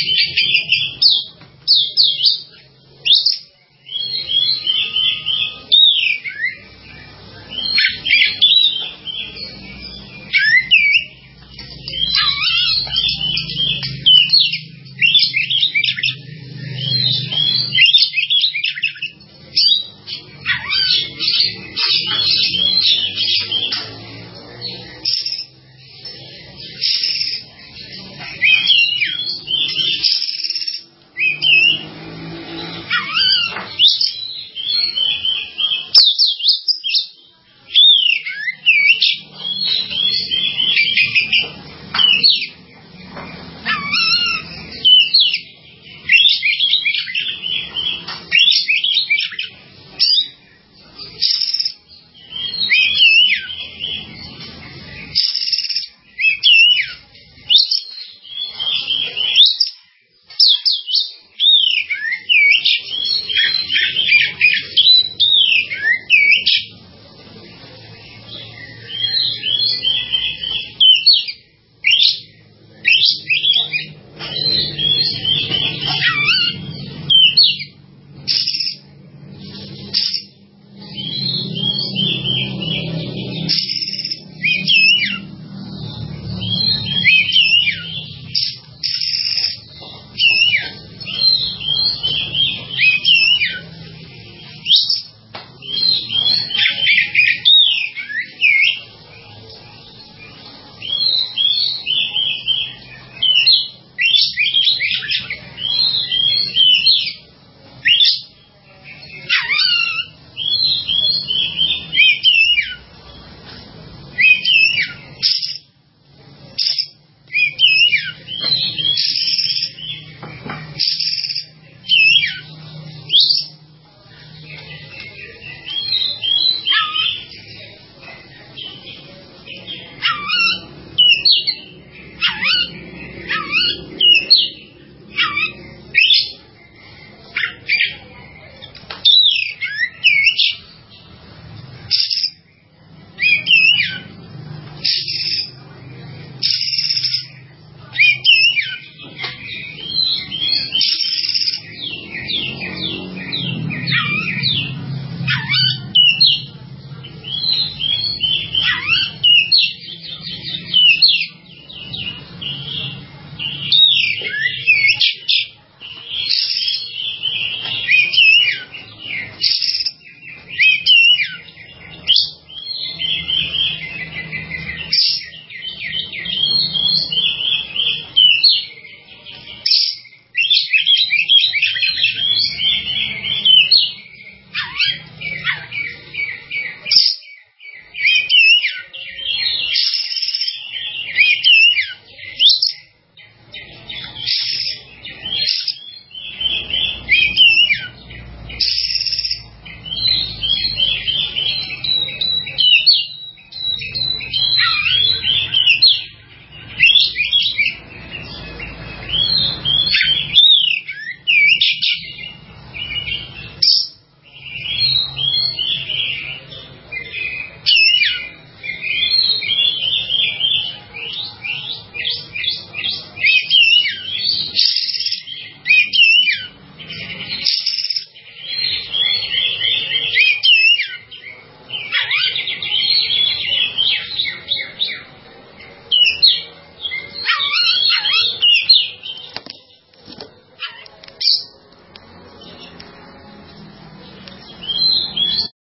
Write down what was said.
是是是是是。